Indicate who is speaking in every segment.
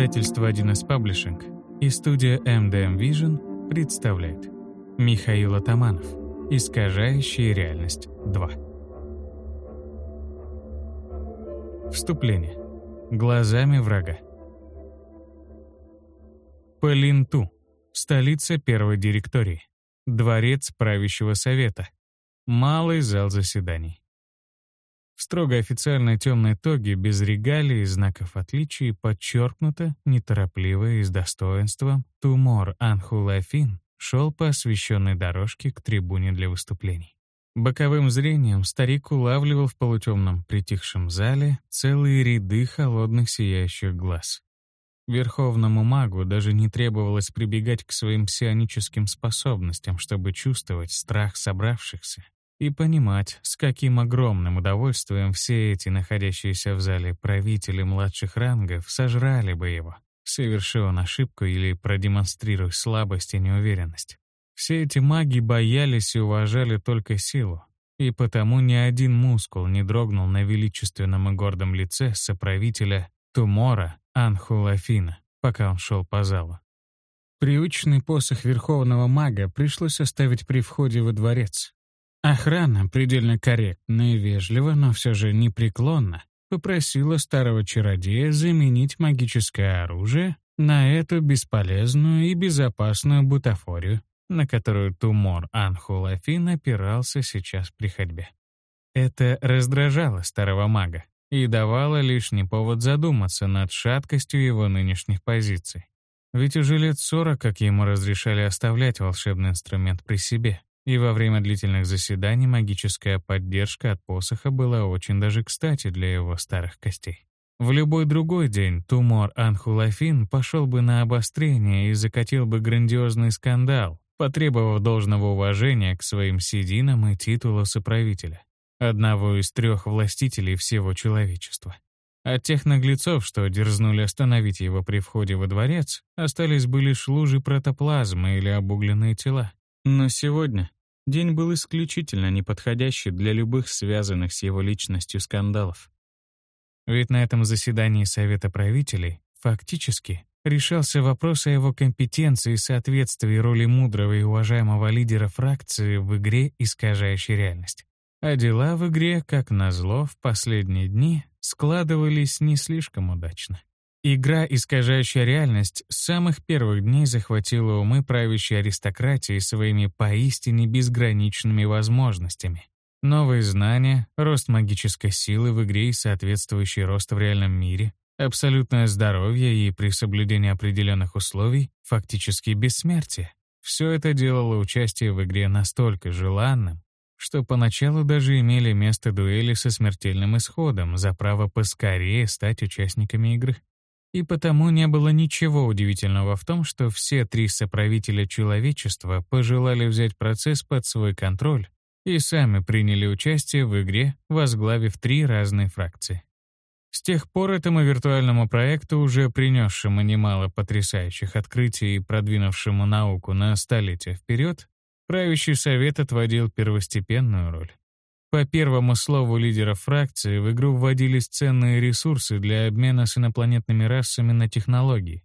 Speaker 1: Издательство 1С Паблишинг и студия MDM Vision представляет Михаил Атаманов «Искажающая реальность 2» Вступление. Глазами врага. Полинту. Столица первой директории. Дворец правящего совета. Малый зал заседаний. В строго официальной темной тоге, без регалий и знаков отличий, подчеркнуто, неторопливо и с достоинством, Тумор Анхулафин шел по освещенной дорожке к трибуне для выступлений. Боковым зрением старик улавливал в полутемном притихшем зале целые ряды холодных сияющих глаз. Верховному магу даже не требовалось прибегать к своим псионическим способностям, чтобы чувствовать страх собравшихся и понимать, с каким огромным удовольствием все эти находящиеся в зале правители младших рангов сожрали бы его, совершив он ошибку или продемонстрируя слабость и неуверенность. Все эти маги боялись и уважали только силу, и потому ни один мускул не дрогнул на величественном и гордом лице соправителя Тумора Анхулафина, пока он шел по залу. Привычный посох верховного мага пришлось оставить при входе во дворец, Охрана, предельно корректно и вежливо, но все же непреклонно, попросила старого чародея заменить магическое оружие на эту бесполезную и безопасную бутафорию, на которую Тумор Анхулафин опирался сейчас при ходьбе. Это раздражало старого мага и давало лишний повод задуматься над шаткостью его нынешних позиций. Ведь уже лет сорок, как ему разрешали оставлять волшебный инструмент при себе, и во время длительных заседаний магическая поддержка от посоха была очень даже кстати для его старых костей. В любой другой день Тумор Анхулафин пошел бы на обострение и закатил бы грандиозный скандал, потребовав должного уважения к своим сединам и титулу соправителя, одного из трех властителей всего человечества. От тех наглецов, что дерзнули остановить его при входе во дворец, остались бы лишь лужи протоплазмы или обугленные тела. Но сегодня день был исключительно неподходящий для любых связанных с его личностью скандалов. Ведь на этом заседании Совета правителей фактически решался вопрос о его компетенции и соответствии роли мудрого и уважаемого лидера фракции в игре, искажающей реальность. А дела в игре, как назло, в последние дни складывались не слишком удачно. Игра, искажающая реальность, с самых первых дней захватила умы правящей аристократии своими поистине безграничными возможностями. Новые знания, рост магической силы в игре и соответствующий рост в реальном мире, абсолютное здоровье и при соблюдении определенных условий фактически бессмертие. Все это делало участие в игре настолько желанным, что поначалу даже имели место дуэли со смертельным исходом за право поскорее стать участниками игры. И потому не было ничего удивительного в том, что все три соправителя человечества пожелали взять процесс под свой контроль и сами приняли участие в игре, возглавив три разные фракции. С тех пор этому виртуальному проекту, уже принесшему немало потрясающих открытий и продвинувшему науку на столетия вперед, правящий совет отводил первостепенную роль. По первому слову лидера фракции в игру вводились ценные ресурсы для обмена с инопланетными расами на технологии.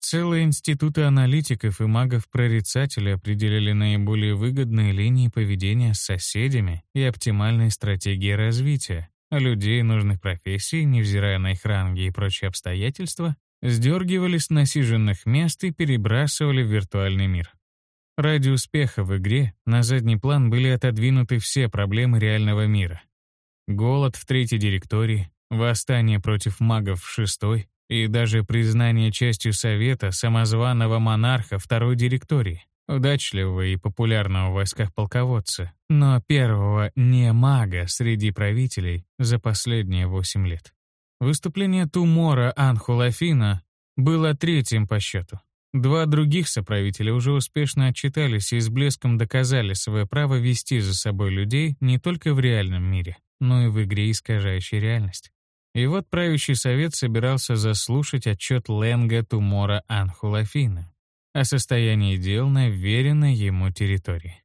Speaker 1: Целые институты аналитиков и магов-прорицателей определили наиболее выгодные линии поведения с соседями и оптимальные стратегии развития, а людей нужных профессий, невзирая на их ранги и прочие обстоятельства, сдергивали с насиженных мест и перебрасывали в виртуальный мир. Ради успеха в игре на задний план были отодвинуты все проблемы реального мира. Голод в третьей директории, восстание против магов в шестой и даже признание частью Совета самозваного монарха второй директории, удачливого и популярного в войсках полководца, но первого не мага среди правителей за последние восемь лет. Выступление Тумора Анхулафина было третьим по счету. Два других соправителя уже успешно отчитались и с блеском доказали свое право вести за собой людей не только в реальном мире, но и в игре, искажающей реальность. И вот правящий совет собирался заслушать отчет Ленга Тумора Анхулафина о состоянии дел на веренной ему территории.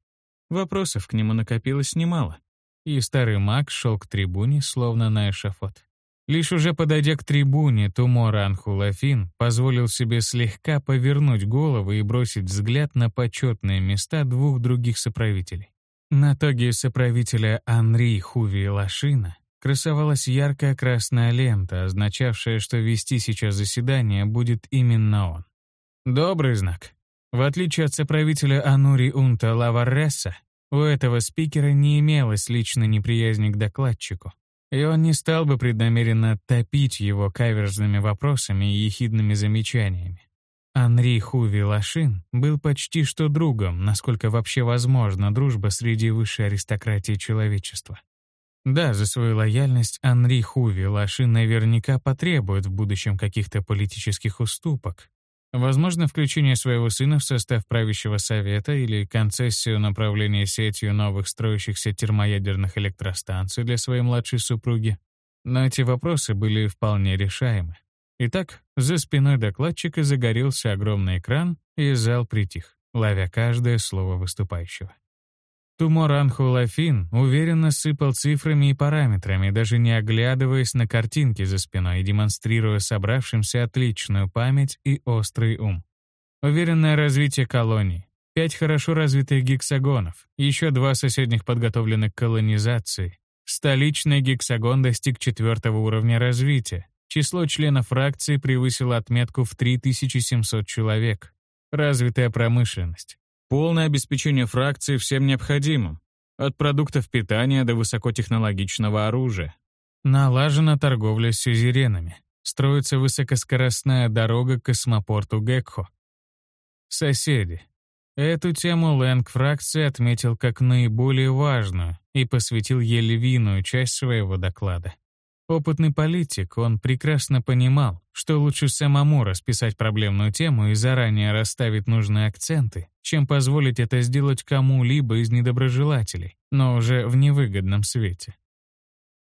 Speaker 1: Вопросов к нему накопилось немало, и старый маг шел к трибуне, словно на эшафот. Лишь уже подойдя к трибуне, Тумор Анхулафин позволил себе слегка повернуть голову и бросить взгляд на почетные места двух других соправителей. На тоге соправителя Анри Хуви Лашина красовалась яркая красная лента, означавшая, что вести сейчас заседание будет именно он. Добрый знак. В отличие от соправителя Анури Унта Лаварреса, у этого спикера не имелось личной неприязни к докладчику и он не стал бы преднамеренно топить его каверзными вопросами и ехидными замечаниями. Анри Хуви Лашин был почти что другом, насколько вообще возможна дружба среди высшей аристократии человечества. Да, за свою лояльность Анри Хуви Лашин наверняка потребует в будущем каких-то политических уступок, Возможно, включение своего сына в состав правящего совета или концессию направления сетью новых строящихся термоядерных электростанций для своей младшей супруги. Но эти вопросы были вполне решаемы. Итак, за спиной докладчика загорелся огромный экран, и зал притих, ловя каждое слово выступающего. Туморан Хулафин уверенно сыпал цифрами и параметрами, даже не оглядываясь на картинки за спиной и демонстрируя собравшимся отличную память и острый ум. Уверенное развитие колоний, пять хорошо развитых гексагонов, еще два соседних подготовлены к колонизации. Столичный гексагон достиг четвертого уровня развития. Число членов фракции превысило отметку в 3700 человек. Развитая промышленность. Полное обеспечение фракции всем необходимым, от продуктов питания до высокотехнологичного оружия. Налажена торговля с сюзеренами. Строится высокоскоростная дорога к космопорту Гекхо. Соседи. Эту тему Лэнг фракции отметил как наиболее важную и посвятил ей львиную часть своего доклада. Опытный политик, он прекрасно понимал, что лучше самому расписать проблемную тему и заранее расставить нужные акценты, чем позволить это сделать кому-либо из недоброжелателей, но уже в невыгодном свете.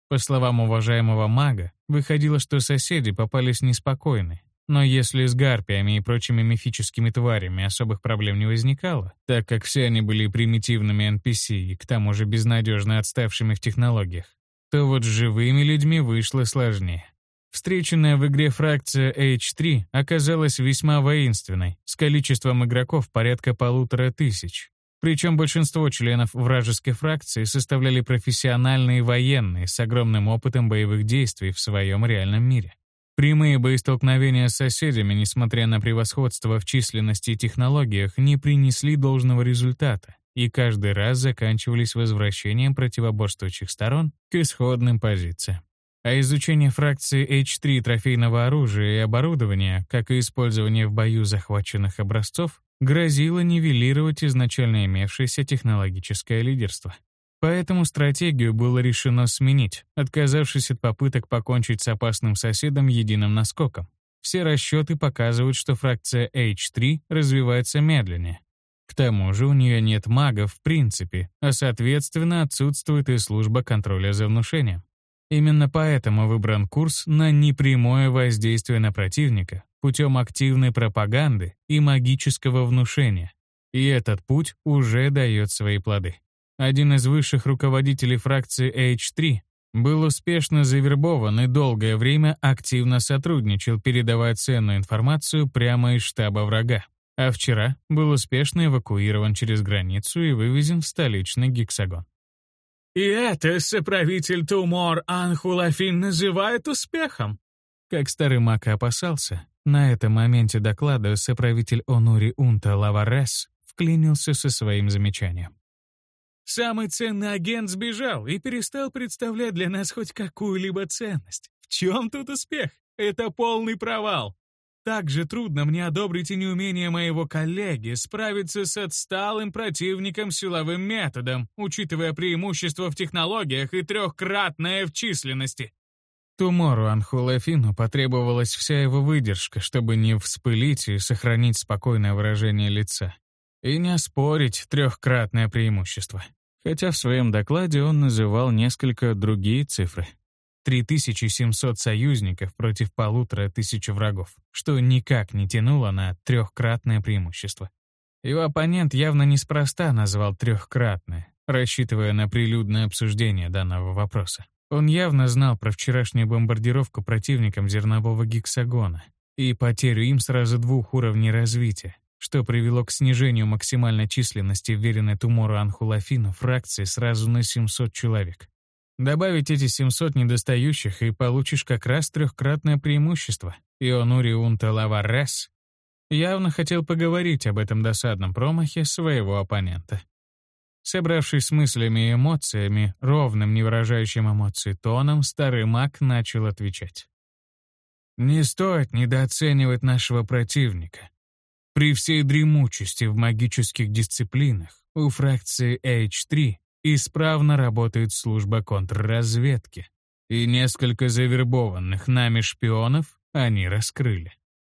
Speaker 1: По словам уважаемого мага, выходило, что соседи попались неспокойны, но если с гарпиями и прочими мифическими тварями особых проблем не возникало, так как все они были примитивными NPC и к тому же безнадежно отставшими в технологиях, то вот с живыми людьми вышло сложнее. Встреченная в игре фракция H3 оказалась весьма воинственной, с количеством игроков порядка полутора тысяч. Причем большинство членов вражеской фракции составляли профессиональные военные с огромным опытом боевых действий в своем реальном мире. Прямые боестолкновения с соседями, несмотря на превосходство в численности и технологиях, не принесли должного результата и каждый раз заканчивались возвращением противоборствующих сторон к исходным позициям. А изучение фракции H3 трофейного оружия и оборудования, как и использование в бою захваченных образцов, грозило нивелировать изначально имевшееся технологическое лидерство. Поэтому стратегию было решено сменить, отказавшись от попыток покончить с опасным соседом единым наскоком. Все расчеты показывают, что фракция H3 развивается медленнее, к тому же у нее нет магов в принципе, а соответственно отсутствует и служба контроля за внушением. Именно поэтому выбран курс на непрямое воздействие на противника путем активной пропаганды и магического внушения. И этот путь уже дает свои плоды. Один из высших руководителей фракции H3 был успешно завербован и долгое время активно сотрудничал, передавая ценную информацию прямо из штаба врага а вчера был успешно эвакуирован через границу и вывезен в столичный гексагон.
Speaker 2: «И это соправитель Тумор Анхулафин называет успехом!»
Speaker 1: Как старый маг опасался, на этом моменте доклада соправитель Онури Унта Лаварес вклинился со своим замечанием.
Speaker 2: «Самый ценный агент сбежал и перестал представлять для нас хоть какую-либо ценность. В чем тут успех? Это полный провал. Так же трудно мне одобрить и неумение моего коллеги справиться с отсталым противником силовым методом, учитывая преимущество в технологиях и трехкратное в численности.
Speaker 1: Тумору Анхулафину потребовалась вся его выдержка, чтобы не вспылить и сохранить спокойное выражение лица. И не оспорить трехкратное преимущество. Хотя в своем докладе он называл несколько другие цифры. 3700 союзников против полутора тысяч врагов, что никак не тянуло на трехкратное преимущество. Его оппонент явно неспроста назвал трехкратное, рассчитывая на прилюдное обсуждение данного вопроса. Он явно знал про вчерашнюю бомбардировку противником зернового гексагона и потерю им сразу двух уровней развития, что привело к снижению максимальной численности вверенной Тумору Анхулафина фракции сразу на 700 человек. Добавить эти 700 недостающих, и получишь как раз трехкратное преимущество. Ионури Унта Лаварес явно хотел поговорить об этом досадном промахе своего оппонента. Собравшись с мыслями и эмоциями, ровным, не выражающим эмоций тоном, старый маг начал отвечать. «Не стоит недооценивать нашего противника. При всей дремучести в магических дисциплинах у фракции H3 исправно работает служба контрразведки, и несколько завербованных нами шпионов они раскрыли.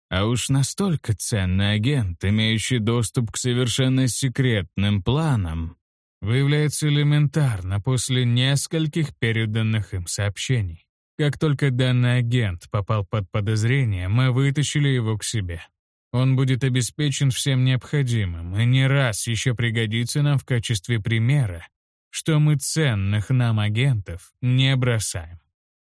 Speaker 1: А уж настолько ценный агент, имеющий доступ к совершенно секретным планам, выявляется элементарно после нескольких переданных им сообщений. Как только данный агент попал под подозрение, мы вытащили его к себе. Он будет обеспечен всем необходимым и не раз еще пригодится нам в качестве примера, что мы ценных нам агентов не бросаем.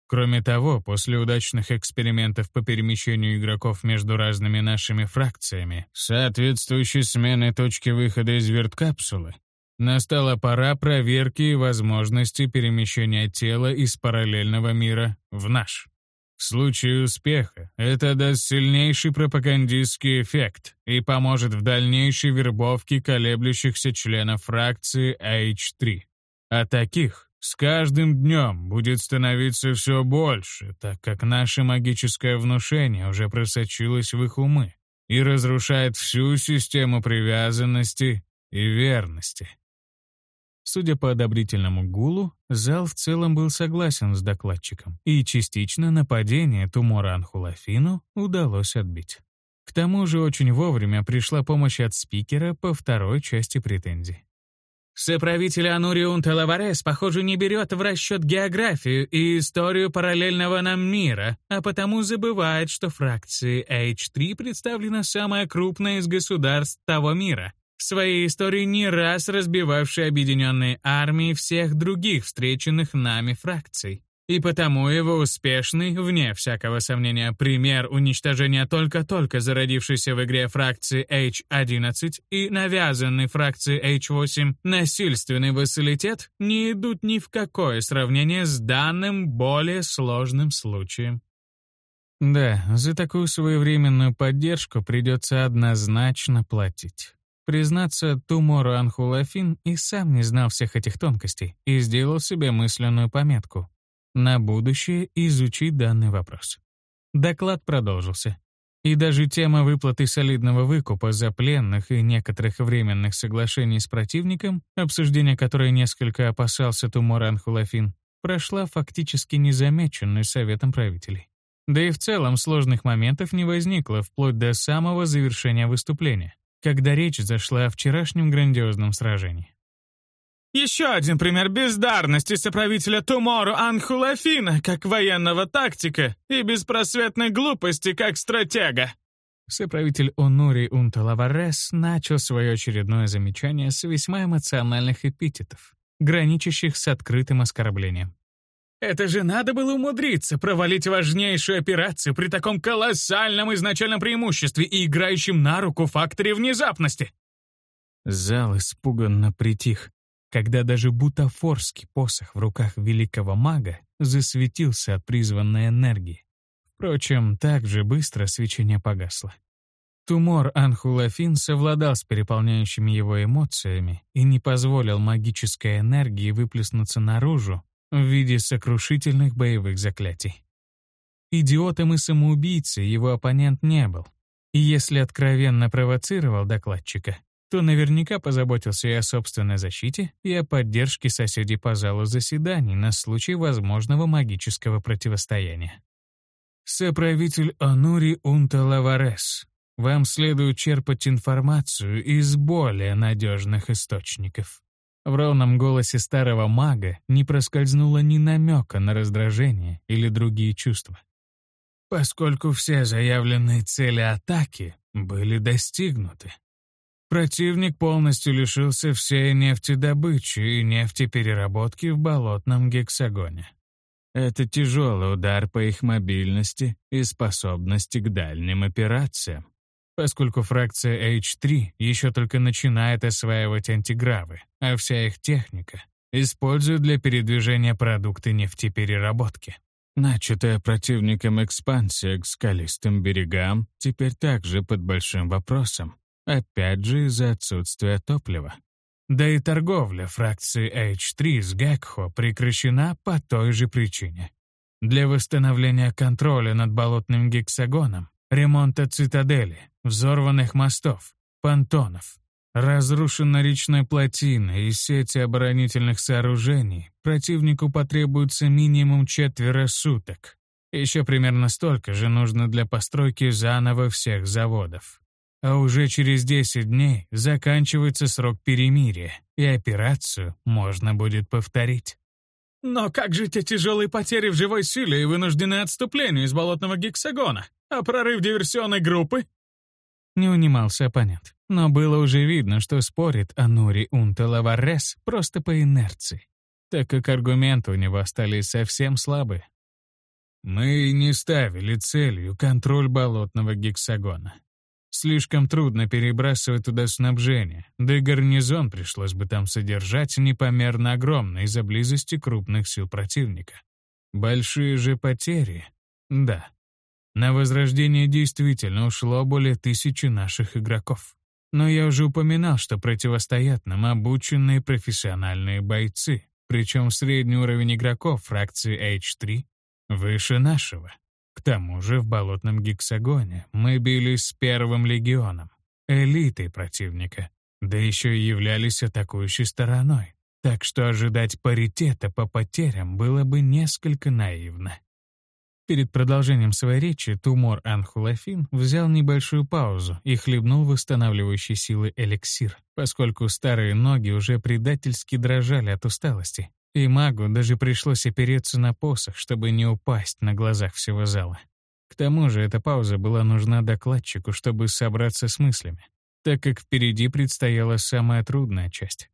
Speaker 1: Кроме того, после удачных экспериментов по перемещению игроков между разными нашими фракциями, соответствующей смены точки выхода из верткапсулы, Настала пора проверки и возможности перемещения тела из параллельного мира в наш. В случае успеха это даст сильнейший пропагандистский эффект и поможет в дальнейшей вербовке колеблющихся членов фракции H3. А таких с каждым днем будет становиться все больше, так как наше магическое внушение уже просочилось в их умы и разрушает всю систему привязанности и верности. Судя по одобрительному гулу, зал в целом был согласен с докладчиком, и частично нападение Тумора Анхулафину удалось отбить. К тому же очень вовремя пришла помощь от спикера по второй части претензий.
Speaker 2: Соправитель Ануриун Талаварес, похоже, не берет в расчет географию и историю параллельного нам мира, а потому забывает, что фракции H3 представлена самая крупная из государств того мира, в своей истории не раз разбивавший объединенные армии всех других встреченных нами фракций. И потому его успешный, вне всякого сомнения, пример уничтожения только-только зародившейся в игре фракции H11 и навязанной фракции H8 насильственный вассалитет не идут ни в какое сравнение с данным более сложным случаем.
Speaker 1: Да, за такую своевременную поддержку придется однозначно платить. Признаться, Тумору Анхулафин и сам не знал всех этих тонкостей и сделал себе мысленную пометку. На будущее изучить данный вопрос. Доклад продолжился. И даже тема выплаты солидного выкупа за пленных и некоторых временных соглашений с противником, обсуждение которой несколько опасался Тумор Анхулафин, прошла фактически незамеченной Советом правителей. Да и в целом сложных моментов не возникло вплоть до самого завершения выступления когда речь зашла о вчерашнем грандиозном сражении.
Speaker 2: Еще один пример бездарности соправителя Тумору Анхулафина как военного тактика и беспросветной глупости как стратега.
Speaker 1: Соправитель Онури Унталаварес начал свое очередное замечание с весьма эмоциональных эпитетов, граничащих с открытым оскорблением.
Speaker 2: Это же надо было умудриться провалить важнейшую операцию при таком колоссальном изначальном преимуществе и играющем на руку факторе внезапности.
Speaker 1: Зал испуганно притих, когда даже бутафорский посох в руках великого мага засветился от призванной энергии. Впрочем, так же быстро свечение погасло. Тумор Анхулафин совладал с переполняющими его эмоциями и не позволил магической энергии выплеснуться наружу в виде сокрушительных боевых заклятий. Идиотом и самоубийцей его оппонент не был. И если откровенно провоцировал докладчика, то наверняка позаботился и о собственной защите, и о поддержке соседей по залу заседаний на случай возможного магического противостояния. Соправитель Анури Унталаварес, вам следует черпать информацию из более надежных источников. В ровном голосе старого мага не проскользнуло ни намека на раздражение или другие чувства. Поскольку все заявленные цели атаки были достигнуты. Противник полностью лишился всей нефтедобычи и нефтепереработки в болотном гексагоне. Это тяжелый удар по их мобильности и способности к дальним операциям, поскольку фракция H3 еще только начинает осваивать антигравы, а вся их техника используют для передвижения продукты нефтепереработки. Начатая противником экспансия к скалистым берегам теперь также под большим вопросом, опять же из-за отсутствия топлива. Да и торговля фракции H3 с Гекхо прекращена по той же причине. Для восстановления контроля над болотным гексагоном, ремонта цитадели, взорванных мостов, понтонов, разрушенной речной плотины и сети оборонительных сооружений противнику потребуется минимум четверо суток. Еще примерно столько же нужно для постройки заново всех заводов. А уже через 10 дней заканчивается срок перемирия, и операцию можно будет повторить.
Speaker 2: Но как же те тяжелые потери в живой силе и вынужденное отступление из болотного гексагона? А прорыв диверсионной группы?
Speaker 1: Не унимался оппонент, но было уже видно, что спорит о Нури Унтелаварес просто по инерции, так как аргументы у него остались совсем слабые. Мы не ставили целью контроль болотного гексагона. Слишком трудно перебрасывать туда снабжение, да и гарнизон пришлось бы там содержать непомерно огромный из-за близости крупных сил противника. Большие же потери? Да. На возрождение действительно ушло более тысячи наших игроков. Но я уже упоминал, что противостоят нам обученные профессиональные бойцы, причем средний уровень игроков фракции H3 выше нашего. К тому же в болотном гексагоне мы бились с первым легионом, элитой противника, да еще и являлись атакующей стороной. Так что ожидать паритета по потерям было бы несколько наивно. Перед продолжением своей речи Тумор Анхулафин взял небольшую паузу и хлебнул восстанавливающий силы эликсир, поскольку старые ноги уже предательски дрожали от усталости. И магу даже пришлось опереться на посох, чтобы не упасть на глазах всего зала. К тому же эта пауза была нужна докладчику, чтобы собраться с мыслями, так как впереди предстояла самая трудная часть.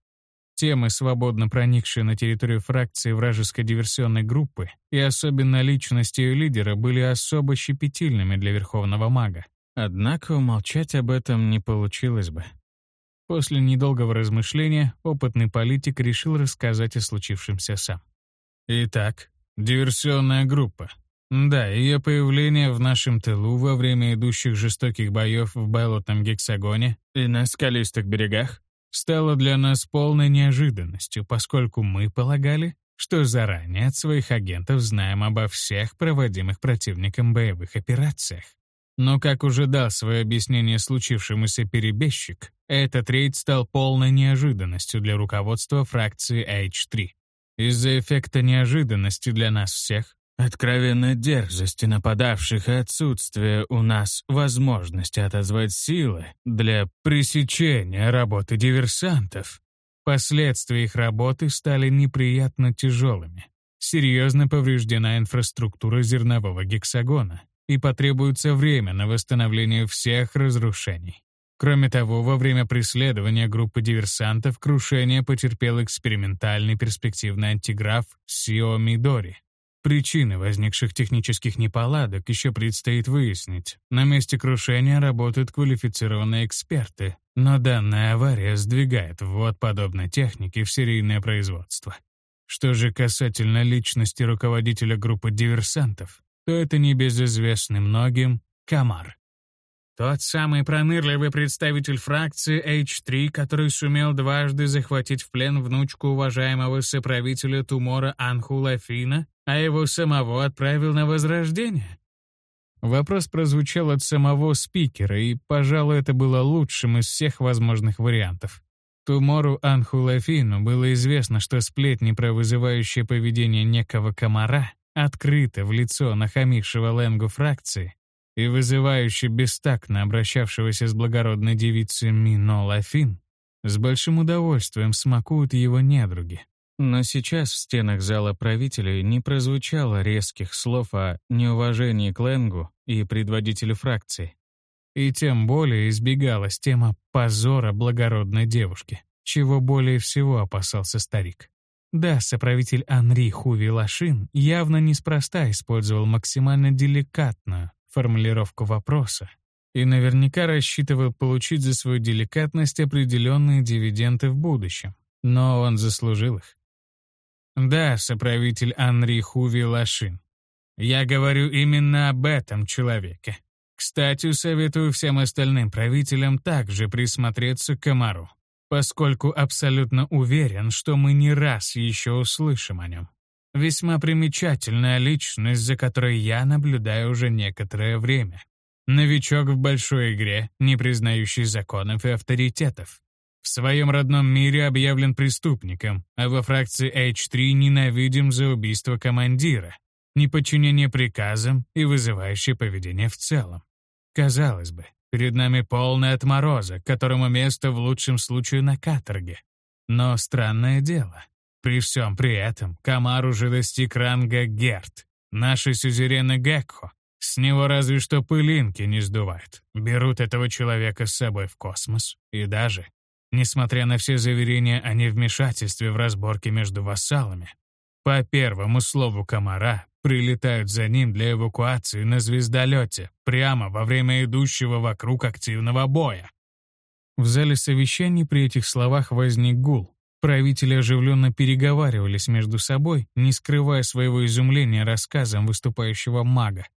Speaker 1: Темы, свободно проникшие на территорию фракции вражеской диверсионной группы, и особенно личности ее лидера, были особо щепетильными для верховного мага. Однако умолчать об этом не получилось бы. После недолгого размышления опытный политик решил рассказать о случившемся сам. Итак, диверсионная группа. Да, ее появление в нашем тылу во время идущих жестоких боев в болотном гексагоне и на скалистых берегах стало для нас полной неожиданностью, поскольку мы полагали, что заранее от своих агентов знаем обо всех проводимых противником боевых операциях. Но, как уже дал свое объяснение случившемуся перебежчик, этот рейд стал полной неожиданностью для руководства фракции H3. Из-за эффекта неожиданности для нас всех, откровенной дерзости нападавших и отсутствия у нас возможности отозвать силы для пресечения работы диверсантов, последствия их работы стали неприятно тяжелыми. Серьезно повреждена инфраструктура зернового гексагона, и потребуется время на восстановление всех разрушений. Кроме того, во время преследования группы диверсантов крушение потерпел экспериментальный перспективный антиграф Сио Мидори. Причины возникших технических неполадок еще предстоит выяснить. На месте крушения работают квалифицированные эксперты, но данная авария сдвигает ввод подобной техники в серийное производство. Что же касательно личности руководителя группы диверсантов, то это небезызвестный многим Камар.
Speaker 2: Тот самый пронырливый представитель фракции H3, который сумел дважды захватить в плен внучку уважаемого соправителя Тумора Анхулафина, а его самого отправил на возрождение?
Speaker 1: Вопрос прозвучал от самого спикера, и, пожалуй, это было лучшим из всех возможных вариантов. Тумору Анхулафину было известно, что сплетни про вызывающее поведение некого комара открыто в лицо нахамившего Ленгу фракции и вызывающе бестактно обращавшегося с благородной девицей Мино Лафин, с большим удовольствием смакуют его недруги. Но сейчас в стенах зала правителей не прозвучало резких слов о неуважении к Ленгу и предводителю фракции. И тем более избегалась тема позора благородной девушки, чего более всего опасался старик. Да, соправитель Анри Хуви Лашин явно неспроста использовал максимально деликатную формулировку вопроса и наверняка рассчитывал получить за свою деликатность определенные дивиденды в будущем. Но он заслужил их. Да, соправитель Анри Хуви Лашин. Я говорю именно об этом человеке. Кстати, советую всем остальным правителям также присмотреться к комару поскольку абсолютно уверен, что мы не раз еще услышим о нем. Весьма примечательная личность, за которой я наблюдаю уже некоторое время. Новичок в большой игре, не признающий законов и авторитетов. В своем родном мире объявлен преступником, а во фракции H3 ненавидим за убийство командира, неподчинение приказам и вызывающее поведение в целом. Казалось бы, Перед нами полный отморозок, которому место в лучшем случае на каторге. Но странное дело. При всем при этом Камар уже достиг ранга Герт, наши сюзерены Гекхо. С него разве что пылинки не сдувают. Берут этого человека с собой в космос. И даже, несмотря на все заверения о невмешательстве в разборке между вассалами, по первому слову Комара прилетают за ним для эвакуации на звездолете, прямо во время идущего вокруг активного боя. В зале совещаний при этих словах возник гул. Правители оживленно переговаривались между собой, не скрывая своего изумления рассказом выступающего мага.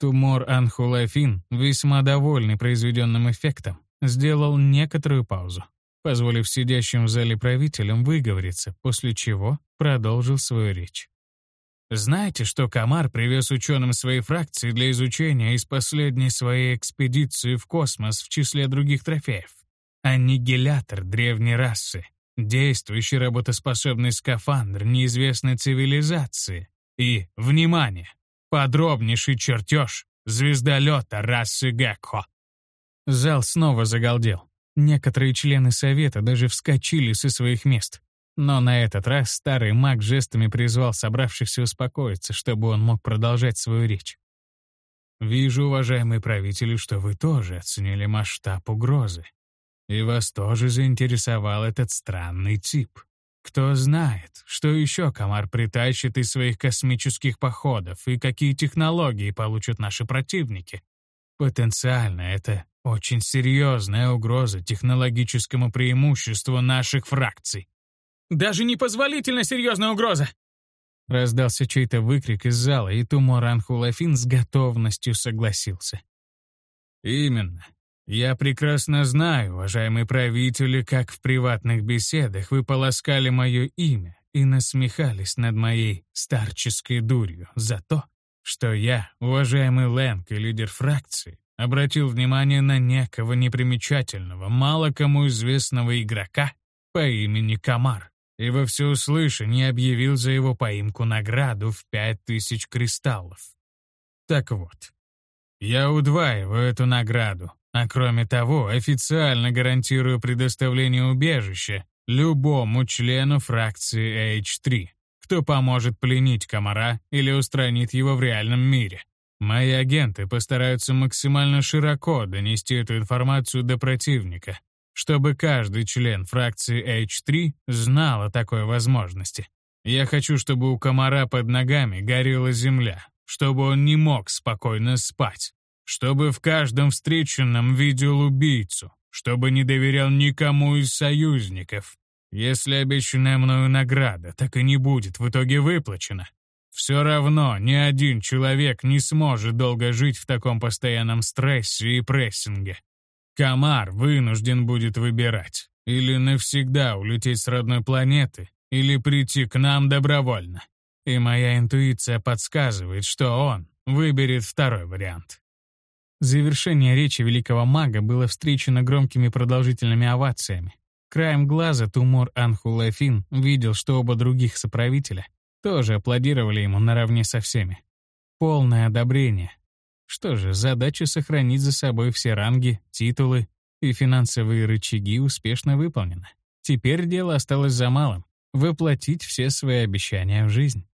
Speaker 1: Тумор Анхулафин, весьма довольный произведенным эффектом, сделал некоторую паузу, позволив сидящим в зале правителям выговориться, после чего продолжил свою речь. Знаете, что Камар привез ученым своей фракции для изучения из последней своей экспедиции в космос в числе других трофеев? Аннигилятор древней расы, действующий работоспособный скафандр неизвестной цивилизации и, внимание, подробнейший чертеж звездолета расы Гекхо. Зал снова загалдел. Некоторые члены Совета даже вскочили со своих мест. Но на этот раз старый маг жестами призвал собравшихся успокоиться, чтобы он мог продолжать свою речь. «Вижу, уважаемые правители, что вы тоже оценили масштаб угрозы. И вас тоже заинтересовал этот странный тип. Кто знает, что еще комар притащит из своих космических походов и какие технологии получат наши противники. Потенциально это очень серьезная угроза технологическому преимуществу наших фракций.
Speaker 2: Даже непозволительно серьезная угроза!»
Speaker 1: Раздался чей-то выкрик из зала, и Туморан Хулафин с готовностью согласился. «Именно. Я прекрасно знаю, уважаемые правители, как в приватных беседах вы полоскали мое имя и насмехались над моей старческой дурью за то, что я, уважаемый Лэнг и лидер фракции, обратил внимание на некого непримечательного, мало кому известного игрока по имени Камар и во всеуслышание объявил за его поимку награду в пять тысяч кристаллов. Так вот, я удваиваю эту награду, а кроме того официально гарантирую предоставление убежища любому члену фракции H3, кто поможет пленить комара или устранит его в реальном мире. Мои агенты постараются максимально широко донести эту информацию до противника, чтобы каждый член фракции H3 знал о такой возможности. Я хочу, чтобы у комара под ногами горела земля, чтобы он не мог спокойно спать, чтобы в каждом встреченном видел убийцу, чтобы не доверял никому из союзников. Если обещанная мною награда так и не будет в итоге выплачена, все равно ни один человек не сможет долго жить в таком постоянном стрессе и прессинге. Камар вынужден будет выбирать. Или навсегда улететь с родной планеты, или прийти к нам добровольно. И моя интуиция подсказывает, что он выберет второй вариант. Завершение речи великого мага было встречено громкими продолжительными овациями. Краем глаза Тумор Анхулафин видел, что оба других соправителя тоже аплодировали ему наравне со всеми. Полное одобрение, что же, задача сохранить за собой все ранги, титулы и финансовые рычаги успешно выполнена. Теперь дело осталось за малым — воплотить все свои обещания в жизнь.